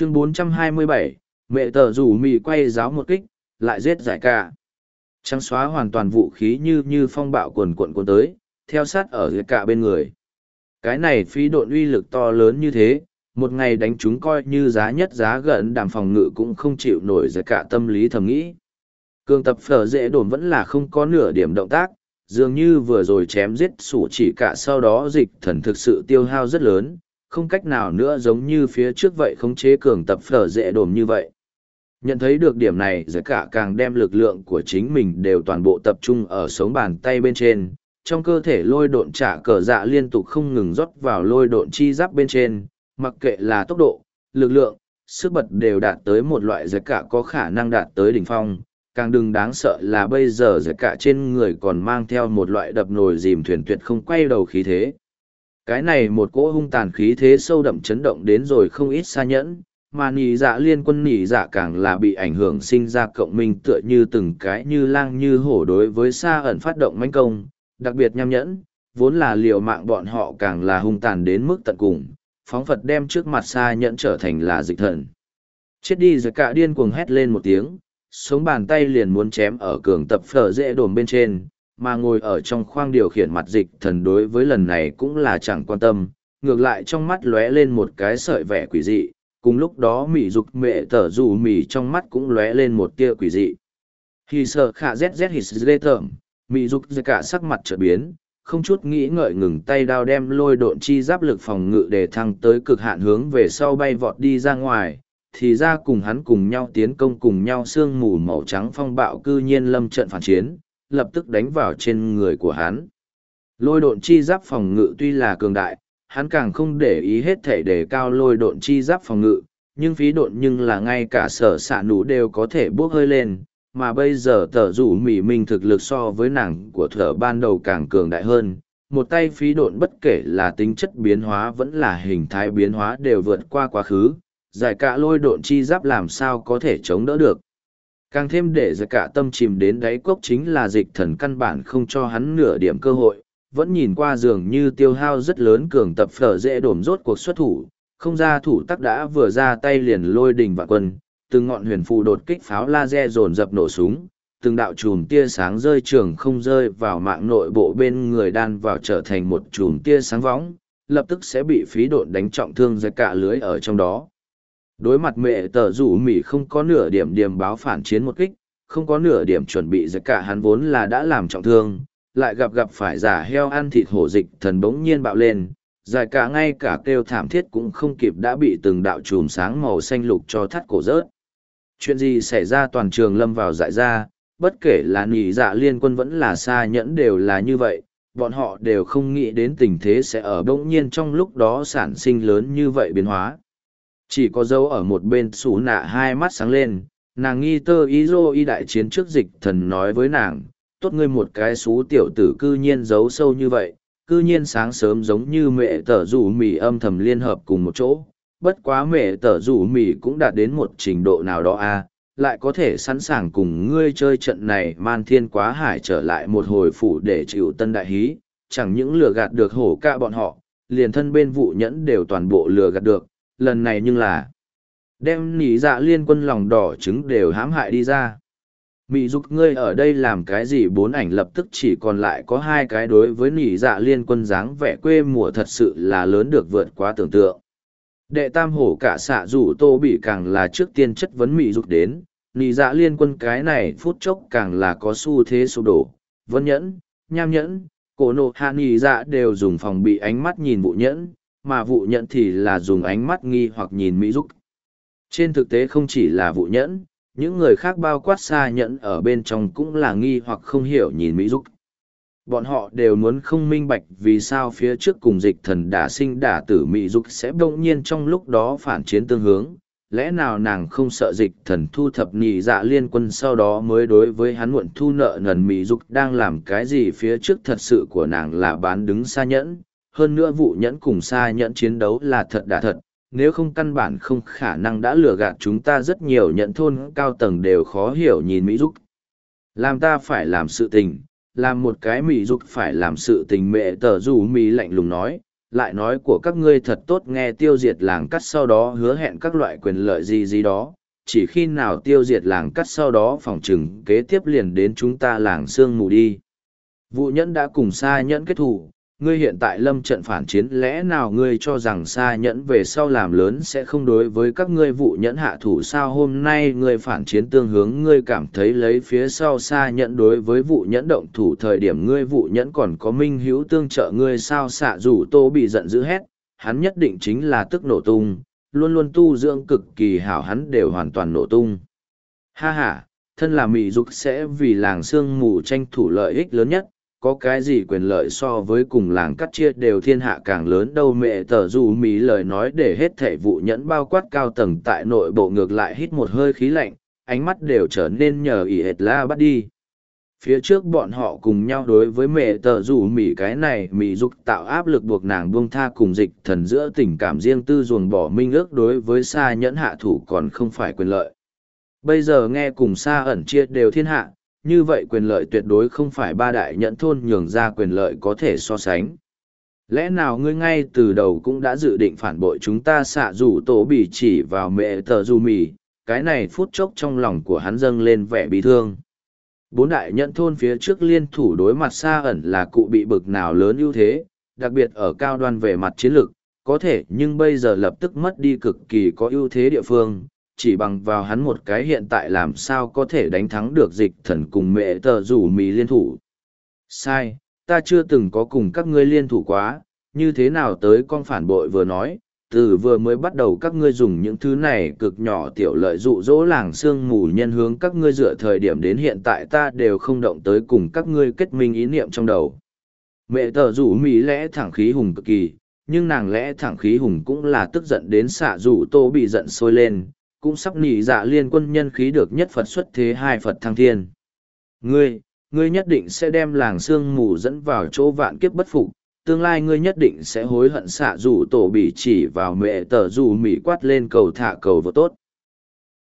chương 427, mẹ tờ rủ mì quay giáo một kích, lại giết giải cả. Trắng xóa hoàn toàn vũ khí như như phong bạo cuồn cuộn cuộn tới, theo sát ở giải cả bên người. Cái này phí độn uy lực to lớn như thế, một ngày đánh chúng coi như giá nhất giá gần đàm phòng ngự cũng không chịu nổi giải cả tâm lý thầm nghĩ. Cường tập phở dễ đồn vẫn là không có nửa điểm động tác, dường như vừa rồi chém giết sủ chỉ cả sau đó dịch thần thực sự tiêu hao rất lớn, không cách nào nữa giống như phía trước vậy khống chế cường tập phở dễ đồm như vậy. Nhận thấy được điểm này giới cả càng đem lực lượng của chính mình đều toàn bộ tập trung ở sống bàn tay bên trên, trong cơ thể lôi độn trả cờ dạ liên tục không ngừng rót vào lôi độn chi giáp bên trên, mặc kệ là tốc độ, lực lượng, sức bật đều đạt tới một loại giới cả có khả năng đạt tới đỉnh phong. Càng đừng đáng sợ là bây giờ giới cả trên người còn mang theo một loại đập nồi dìm thuyền tuyệt không quay đầu khí thế. Cái này một cỗ hung tàn khí thế sâu đậm chấn động đến rồi không ít xa nhẫn, mà nỉ dạ liên quân nỉ dạ càng là bị ảnh hưởng sinh ra cộng minh tựa như từng cái như lang như hổ đối với xa ẩn phát động manh công, đặc biệt nham nhẫn, vốn là liều mạng bọn họ càng là hung tàn đến mức tận cùng, phóng Phật đem trước mặt xa nhẫn trở thành là dịch thần. Chết đi rồi cả điên cuồng hét lên một tiếng, sống bàn tay liền muốn chém ở cường tập phở dễ đồn bên trên, mà ngồi ở trong khoang điều khiển mặt dịch thần đối với lần này cũng là chẳng quan tâm, ngược lại trong mắt lóe lên một cái sợi vẻ quỷ dị, cùng lúc đó mỉ dục mẹ tở dù mỉ trong mắt cũng lóe lên một tia quỷ dị. Khi sợ khả zz hít dê tởm, mỉ dục cả sắc mặt trở biến, không chút nghĩ ngợi ngừng tay đao đem lôi độn chi giáp lực phòng ngự để thăng tới cực hạn hướng về sau bay vọt đi ra ngoài, thì ra cùng hắn cùng nhau tiến công cùng nhau sương mù màu trắng phong bạo cư nhiên lâm trận phản chiến, lập tức đánh vào trên người của hắn. Lôi độn chi giáp phòng ngự tuy là cường đại, hắn càng không để ý hết thể để cao lôi độn chi giáp phòng ngự, nhưng phí độn nhưng là ngay cả sở xạ nụ đều có thể bước hơi lên, mà bây giờ tờ rủ mỉ mình thực lực so với nàng của thở ban đầu càng cường đại hơn. Một tay phí độn bất kể là tính chất biến hóa vẫn là hình thái biến hóa đều vượt qua quá khứ, giải cả lôi độn chi giáp làm sao có thể chống đỡ được. Càng thêm để giật cả tâm chìm đến đáy cốc chính là dịch thần căn bản không cho hắn nửa điểm cơ hội, vẫn nhìn qua dường như tiêu hao rất lớn cường tập phở dễ đổm rốt cuộc xuất thủ, không ra thủ tắc đã vừa ra tay liền lôi đình và quân, từng ngọn huyền phù đột kích pháo laser dồn dập nổ súng, từng đạo chùm tia sáng rơi trường không rơi vào mạng nội bộ bên người đan vào trở thành một chùm tia sáng võng, lập tức sẽ bị phí độn đánh trọng thương ra cả lưới ở trong đó. Đối mặt mẹ tờ rủ mỉ không có nửa điểm điểm báo phản chiến một kích, không có nửa điểm chuẩn bị ra cả hắn vốn là đã làm trọng thương, lại gặp gặp phải giả heo ăn thịt hổ dịch thần bỗng nhiên bạo lên, dài cả ngay cả kêu thảm thiết cũng không kịp đã bị từng đạo chùm sáng màu xanh lục cho thắt cổ rớt. Chuyện gì xảy ra toàn trường lâm vào dại ra, bất kể là nỉ dạ liên quân vẫn là xa nhẫn đều là như vậy, bọn họ đều không nghĩ đến tình thế sẽ ở bỗng nhiên trong lúc đó sản sinh lớn như vậy biến hóa. Chỉ có dấu ở một bên xù nạ hai mắt sáng lên, nàng nghi tơ ý dô y đại chiến trước dịch thần nói với nàng, tốt ngươi một cái xú tiểu tử cư nhiên giấu sâu như vậy, cư nhiên sáng sớm giống như mẹ tở rủ mì âm thầm liên hợp cùng một chỗ. Bất quá mẹ tở rủ mì cũng đạt đến một trình độ nào đó a lại có thể sẵn sàng cùng ngươi chơi trận này man thiên quá hải trở lại một hồi phủ để chịu tân đại hí, chẳng những lừa gạt được hổ ca bọn họ, liền thân bên vụ nhẫn đều toàn bộ lừa gạt được, lần này nhưng là, đem nỉ dạ liên quân lòng đỏ trứng đều hãm hại đi ra. Mỹ dục ngươi ở đây làm cái gì bốn ảnh lập tức chỉ còn lại có hai cái đối với nỉ dạ liên quân dáng vẻ quê mùa thật sự là lớn được vượt quá tưởng tượng. Đệ tam hổ cả xạ rủ tô bị càng là trước tiên chất vấn mỹ dục đến, nỉ dạ liên quân cái này phút chốc càng là có xu thế sụp đổ. Vân nhẫn, nham nhẫn, cổ nộ hạ nỉ dạ đều dùng phòng bị ánh mắt nhìn vụ nhẫn mà vụ nhẫn thì là dùng ánh mắt nghi hoặc nhìn mỹ dục. Trên thực tế không chỉ là vụ nhẫn, những người khác bao quát xa nhẫn ở bên trong cũng là nghi hoặc không hiểu nhìn mỹ dục. Bọn họ đều muốn không minh bạch vì sao phía trước cùng dịch thần đả sinh đả tử mỹ dục sẽ bỗng nhiên trong lúc đó phản chiến tương hướng. Lẽ nào nàng không sợ dịch thần thu thập nhị dạ liên quân sau đó mới đối với hắn muộn thu nợ nần mỹ dục đang làm cái gì? Phía trước thật sự của nàng là bán đứng xa nhẫn hơn nữa vụ nhẫn cùng xa nhẫn chiến đấu là thật đã thật nếu không căn bản không khả năng đã lừa gạt chúng ta rất nhiều nhận thôn cao tầng đều khó hiểu nhìn mỹ dục làm ta phải làm sự tình làm một cái mỹ dục phải làm sự tình mẹ tờ dù mỹ lạnh lùng nói lại nói của các ngươi thật tốt nghe tiêu diệt làng cắt sau đó hứa hẹn các loại quyền lợi gì gì đó, chỉ khi nào tiêu diệt làng cắt sau đó phòng trừng kế tiếp liền đến chúng ta làng sương mù đi. Vụ nhẫn đã cùng xa nhẫn kết thủ, ngươi hiện tại lâm trận phản chiến, lẽ nào ngươi cho rằng xa nhẫn về sau làm lớn sẽ không đối với các ngươi vụ nhẫn hạ thủ sao? Hôm nay ngươi phản chiến tương hướng, ngươi cảm thấy lấy phía sau xa nhẫn đối với vụ nhẫn động thủ thời điểm ngươi vụ nhẫn còn có minh hữu tương trợ ngươi sao? Xạ dù tô bị giận dữ hét, hắn nhất định chính là tức nổ tung, luôn luôn tu dưỡng cực kỳ hảo, hắn đều hoàn toàn nổ tung. Ha h a thân là mỹ dục sẽ vì làng sương mù tranh thủ lợi ích lớn nhất có cái gì quyền lợi so với cùng làng cắt chia đều thiên hạ càng lớn đâu mẹ tờ dù mỹ lời nói để hết thể vụ nhẫn bao quát cao tầng tại nội bộ ngược lại hít một hơi khí lạnh, ánh mắt đều trở nên nhờ ỉ hệt la bắt đi. Phía trước bọn họ cùng nhau đối với mẹ tờ dù mỹ cái này mỹ dục tạo áp lực buộc nàng buông tha cùng dịch thần giữa tình cảm riêng tư ruồng bỏ minh ước đối với xa nhẫn hạ thủ còn không phải quyền lợi. Bây giờ nghe cùng xa ẩn chia đều thiên hạ như vậy quyền lợi tuyệt đối không phải ba đại nhẫn thôn nhường ra quyền lợi có thể so sánh. Lẽ nào ngươi ngay từ đầu cũng đã dự định phản bội chúng ta xạ rủ tổ bỉ chỉ vào mẹ tờ dù mì, cái này phút chốc trong lòng của hắn dâng lên vẻ bị thương. Bốn đại nhẫn thôn phía trước liên thủ đối mặt xa ẩn là cụ bị bực nào lớn ưu thế, đặc biệt ở cao đoan về mặt chiến lược, có thể nhưng bây giờ lập tức mất đi cực kỳ có ưu thế địa phương, chỉ bằng vào hắn một cái hiện tại làm sao có thể đánh thắng được dịch thần cùng mẹ tờ rủ mì liên thủ. Sai, ta chưa từng có cùng các ngươi liên thủ quá, như thế nào tới con phản bội vừa nói, từ vừa mới bắt đầu các ngươi dùng những thứ này cực nhỏ tiểu lợi dụ dỗ làng sương mù nhân hướng các ngươi dựa thời điểm đến hiện tại ta đều không động tới cùng các ngươi kết minh ý niệm trong đầu. Mẹ tờ rủ mỹ lẽ thẳng khí hùng cực kỳ, nhưng nàng lẽ thẳng khí hùng cũng là tức giận đến xạ rủ tô bị giận sôi lên, cũng sắp nỉ dạ liên quân nhân khí được nhất Phật xuất thế hai Phật thăng thiên. Ngươi, ngươi nhất định sẽ đem làng sương mù dẫn vào chỗ vạn kiếp bất phục, tương lai ngươi nhất định sẽ hối hận xạ rủ tổ bị chỉ vào mẹ tờ rủ mỉ quát lên cầu thả cầu vô tốt.